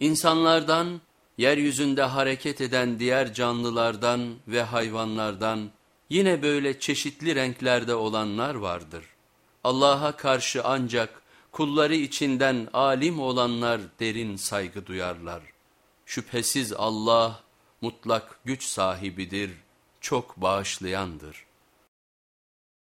İnsanlardan, yeryüzünde hareket eden diğer canlılardan ve hayvanlardan yine böyle çeşitli renklerde olanlar vardır. Allah'a karşı ancak kulları içinden alim olanlar derin saygı duyarlar. Şüphesiz Allah mutlak güç sahibidir, çok bağışlayandır.''